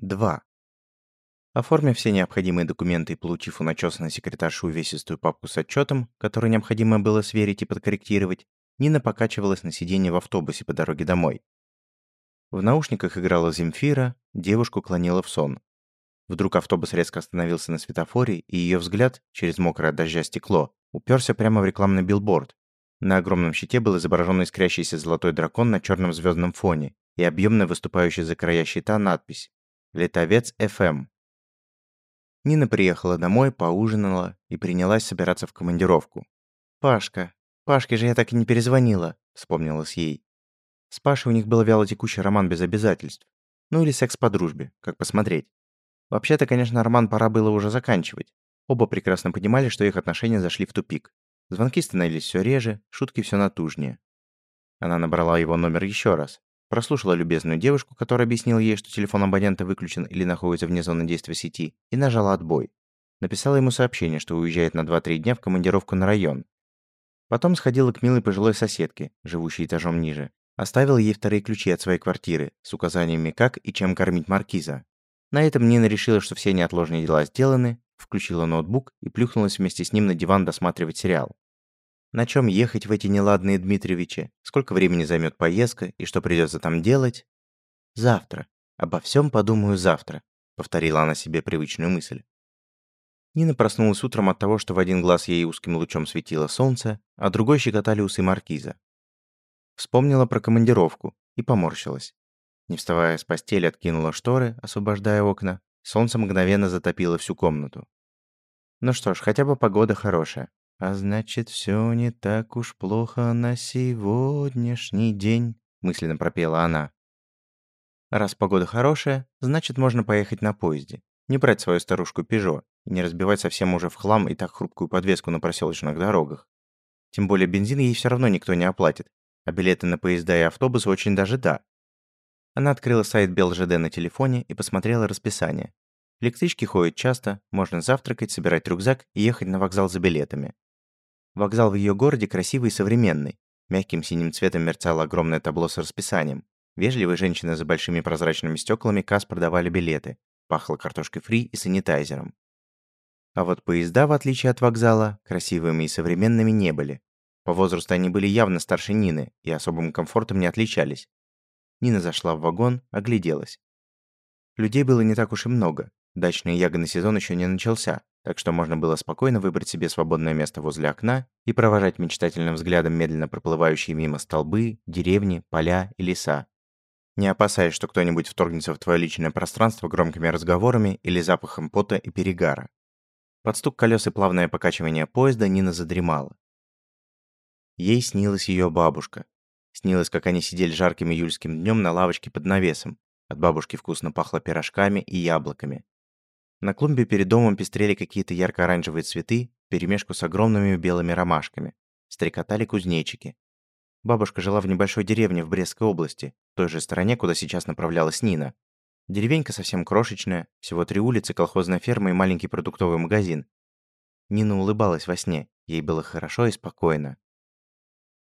2. Оформив все необходимые документы и получив у начесанной секретарши увесистую папку с отчетом, который необходимо было сверить и подкорректировать, Нина покачивалась на сиденье в автобусе по дороге домой. В наушниках играла Земфира, девушку клонила в сон. Вдруг автобус резко остановился на светофоре, и ее взгляд, через мокрое от дождя стекло, уперся прямо в рекламный билборд. На огромном щите был изображен искрящийся золотой дракон на черном звездном фоне и объемная выступающая за края щита надпись «Летовец FM». Нина приехала домой, поужинала и принялась собираться в командировку. «Пашка, Пашке же я так и не перезвонила», — вспомнилась ей. С Пашей у них был вяло текущий роман без обязательств. Ну или секс по дружбе, как посмотреть. Вообще-то, конечно, роман пора было уже заканчивать. Оба прекрасно понимали, что их отношения зашли в тупик. Звонки становились все реже, шутки все натужнее. Она набрала его номер еще раз. Прослушала любезную девушку, которая объяснила ей, что телефон абонента выключен или находится вне зоны действия сети, и нажала отбой. Написала ему сообщение, что уезжает на 2-3 дня в командировку на район. Потом сходила к милой пожилой соседке, живущей этажом ниже. Оставила ей вторые ключи от своей квартиры с указаниями, как и чем кормить маркиза. На этом Нина решила, что все неотложные дела сделаны, включила ноутбук и плюхнулась вместе с ним на диван досматривать сериал. На чем ехать в эти неладные Дмитриевичи? Сколько времени займет поездка и что придется там делать? Завтра. Обо всем подумаю завтра, повторила она себе привычную мысль. Нина проснулась утром от того, что в один глаз ей узким лучом светило солнце, а другой щекотали усы маркиза. Вспомнила про командировку и поморщилась. Не вставая с постели, откинула шторы, освобождая окна. Солнце мгновенно затопило всю комнату. Ну что ж, хотя бы погода хорошая. «А значит, все не так уж плохо на сегодняшний день», — мысленно пропела она. «Раз погода хорошая, значит, можно поехать на поезде. Не брать свою старушку Пежо и не разбивать совсем уже в хлам и так хрупкую подвеску на проселочных дорогах. Тем более бензин ей все равно никто не оплатит, а билеты на поезда и автобусы очень даже да». Она открыла сайт БелЖД на телефоне и посмотрела расписание. Электрички ходят часто, можно завтракать, собирать рюкзак и ехать на вокзал за билетами. Вокзал в ее городе красивый и современный. Мягким синим цветом мерцало огромное табло с расписанием. Вежливые женщины за большими прозрачными стеклами касс продавали билеты. Пахло картошкой фри и санитайзером. А вот поезда, в отличие от вокзала, красивыми и современными не были. По возрасту они были явно старше Нины и особым комфортом не отличались. Нина зашла в вагон, огляделась. Людей было не так уж и много. Дачный ягодный сезон еще не начался, так что можно было спокойно выбрать себе свободное место возле окна и провожать мечтательным взглядом медленно проплывающие мимо столбы, деревни, поля и леса. Не опасаясь, что кто-нибудь вторгнется в твое личное пространство громкими разговорами или запахом пота и перегара. Под стук колес и плавное покачивание поезда Нина задремала. Ей снилась ее бабушка. Снилось, как они сидели жарким июльским днем на лавочке под навесом. От бабушки вкусно пахло пирожками и яблоками. На клумбе перед домом пестрели какие-то ярко-оранжевые цветы, перемешку с огромными белыми ромашками. Стрекотали кузнечики. Бабушка жила в небольшой деревне в Брестской области, той же стороне, куда сейчас направлялась Нина. Деревенька совсем крошечная, всего три улицы, колхозная ферма и маленький продуктовый магазин. Нина улыбалась во сне, ей было хорошо и спокойно.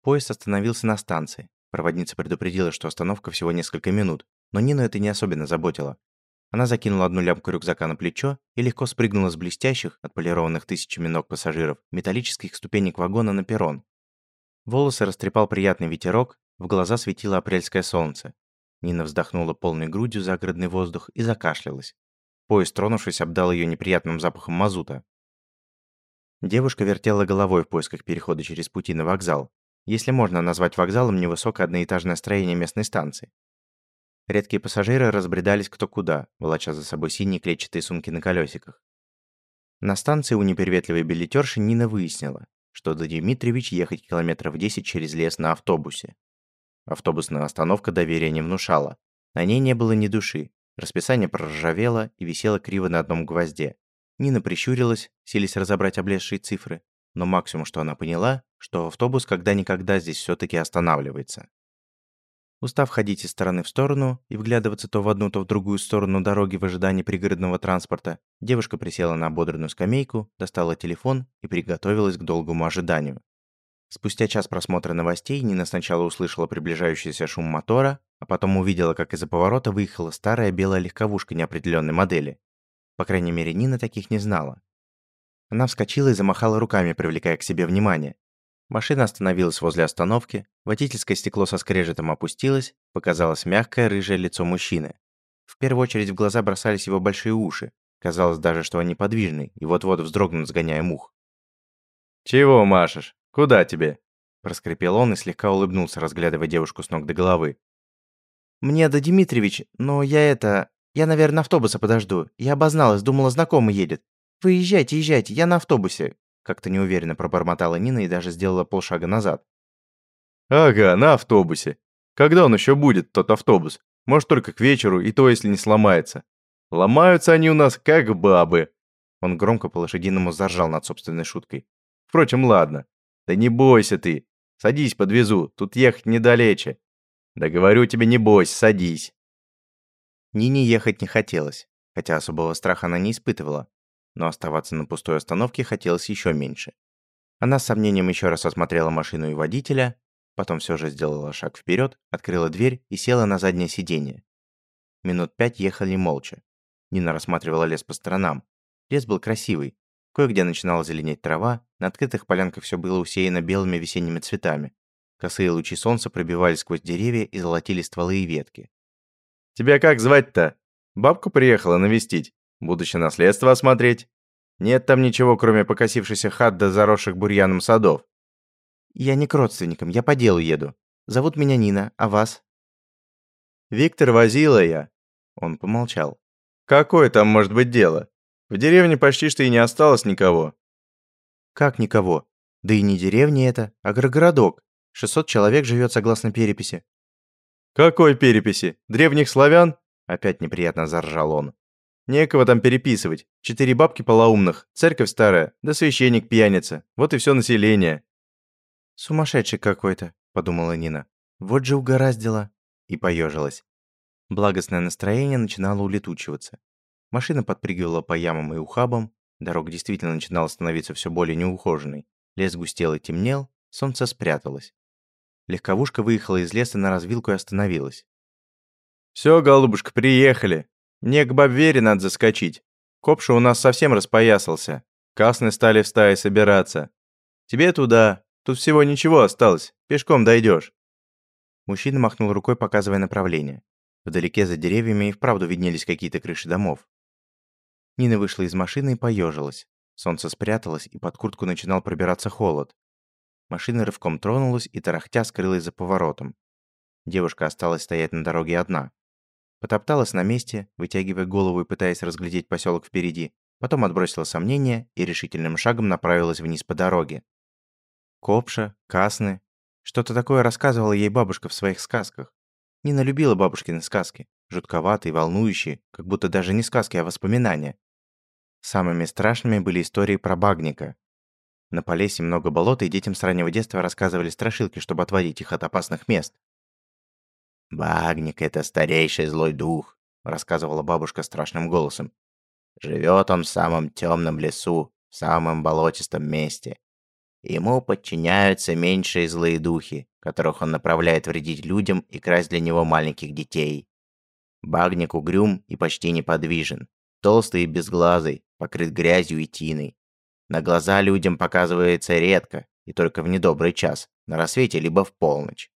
Поезд остановился на станции. Проводница предупредила, что остановка всего несколько минут, но Нину это не особенно заботило. Она закинула одну лямку рюкзака на плечо и легко спрыгнула с блестящих, отполированных тысячами ног пассажиров, металлических ступенек вагона на перрон. Волосы растрепал приятный ветерок, в глаза светило апрельское солнце. Нина вздохнула полной грудью загородный воздух и закашлялась. Поезд, тронувшись, обдал ее неприятным запахом мазута. Девушка вертела головой в поисках перехода через пути на вокзал. Если можно назвать вокзалом невысокое одноэтажное строение местной станции. Редкие пассажиры разбредались кто куда, волоча за собой синие клетчатые сумки на колесиках. На станции у неприветливой билетерши Нина выяснила, что до Дмитриевич ехать километров 10 через лес на автобусе. Автобусная остановка доверия не внушала. На ней не было ни души. Расписание проржавело и висело криво на одном гвозде. Нина прищурилась, сились разобрать облезшие цифры, но максимум, что она поняла, что автобус когда-никогда здесь все таки останавливается. Устав ходить из стороны в сторону и вглядываться то в одну, то в другую сторону дороги в ожидании пригородного транспорта, девушка присела на ободранную скамейку, достала телефон и приготовилась к долгому ожиданию. Спустя час просмотра новостей Нина сначала услышала приближающийся шум мотора, а потом увидела, как из-за поворота выехала старая белая легковушка неопределенной модели. По крайней мере, Нина таких не знала. Она вскочила и замахала руками, привлекая к себе внимание. Машина остановилась возле остановки, водительское стекло со скрежетом опустилось, показалось мягкое рыжее лицо мужчины. В первую очередь в глаза бросались его большие уши. Казалось даже, что они подвижны и вот-вот вздрогнут, сгоняя мух. «Чего машешь? Куда тебе?» Проскрипел он и слегка улыбнулся, разглядывая девушку с ног до головы. «Мне до Дмитриевич, но я это... Я, наверное, автобуса подожду. Я обозналась, думала, знакомый едет. Вы езжайте, езжайте, я на автобусе. Как-то неуверенно пробормотала Нина и даже сделала полшага назад. «Ага, на автобусе. Когда он еще будет, тот автобус? Может, только к вечеру, и то, если не сломается. Ломаются они у нас, как бабы». Он громко по-лошадиному заржал над собственной шуткой. «Впрочем, ладно. Да не бойся ты. Садись, подвезу. Тут ехать недалече. Да говорю тебе, не бойся, садись». Нине ехать не хотелось, хотя особого страха она не испытывала но оставаться на пустой остановке хотелось еще меньше. Она с сомнением еще раз осмотрела машину и водителя, потом все же сделала шаг вперед, открыла дверь и села на заднее сиденье. Минут пять ехали молча. Нина рассматривала лес по сторонам. Лес был красивый. Кое-где начинала зеленеть трава, на открытых полянках все было усеяно белыми весенними цветами. Косые лучи солнца пробивались сквозь деревья и золотили стволы и ветки. «Тебя как звать-то? Бабку приехала навестить?» Будущее наследство осмотреть? Нет там ничего, кроме покосившейся хат да заросших бурьяном садов. Я не к родственникам, я по делу еду. Зовут меня Нина, а вас? Виктор возила я. Он помолчал. Какое там может быть дело? В деревне почти что и не осталось никого. Как никого? Да и не деревня это, а городок. 600 человек живет согласно переписи. Какой переписи? Древних славян? Опять неприятно заржал он. Некого там переписывать. Четыре бабки полоумных, церковь старая, да священник пьяница. Вот и все население. Сумасшедший какой-то, подумала Нина. Вот же угораздило. И поежилась. Благостное настроение начинало улетучиваться. Машина подпрыгивала по ямам и ухабам, дорога действительно начинала становиться все более неухоженной. Лес густел и темнел, солнце спряталось. Легковушка выехала из леса на развилку и остановилась. «Все, голубушка, приехали!» Мне к бабвере надо заскочить. Копша у нас совсем распоясался. Касны стали в стае собираться. Тебе туда. Тут всего ничего осталось. Пешком дойдешь. Мужчина махнул рукой, показывая направление. Вдалеке за деревьями и вправду виднелись какие-то крыши домов. Нина вышла из машины и поежилась. Солнце спряталось, и под куртку начинал пробираться холод. Машина рывком тронулась и тарахтя скрылась за поворотом. Девушка осталась стоять на дороге одна. Потопталась на месте, вытягивая голову и пытаясь разглядеть поселок впереди, потом отбросила сомнения и решительным шагом направилась вниз по дороге. Копша, Касны. Что-то такое рассказывала ей бабушка в своих сказках. Нина любила бабушкины сказки, жутковатые, волнующие, как будто даже не сказки, а воспоминания. Самыми страшными были истории про багника. На Полесе много болота, и детям с раннего детства рассказывали страшилки, чтобы отводить их от опасных мест. «Багник — это старейший злой дух», — рассказывала бабушка страшным голосом. «Живет он в самом темном лесу, в самом болотистом месте. Ему подчиняются меньшие злые духи, которых он направляет вредить людям и красть для него маленьких детей. Багник угрюм и почти неподвижен, толстый и безглазый, покрыт грязью и тиной. На глаза людям показывается редко и только в недобрый час, на рассвете либо в полночь.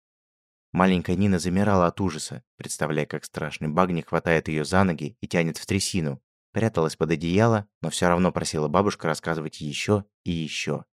Маленькая Нина замирала от ужаса, представляя, как страшный багник хватает ее за ноги и тянет в трясину. Пряталась под одеяло, но все равно просила бабушку рассказывать еще и еще.